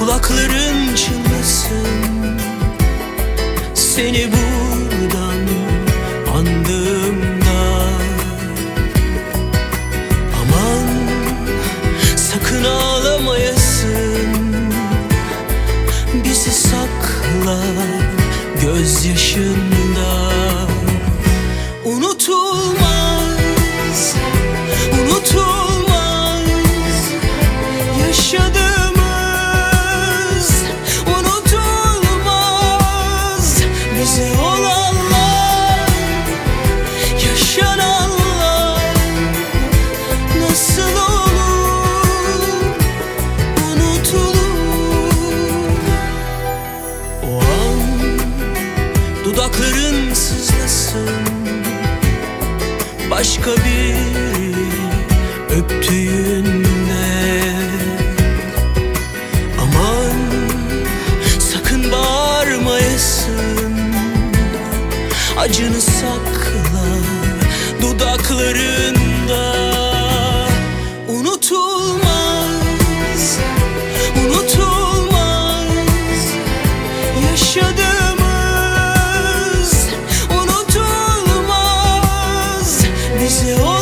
Kulakların çınlasın. Seni buradan andığımda sızlasın Başka bir öptüğünde. Aman sakın bağırmayasın. Acını sakla dudakların deseo.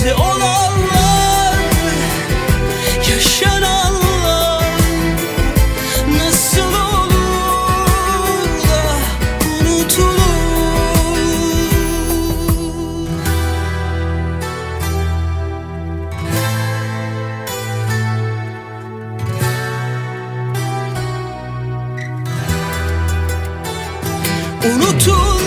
Gerisi olanlar Yaşananlar Nasıl olur da unutulur. Unutulur.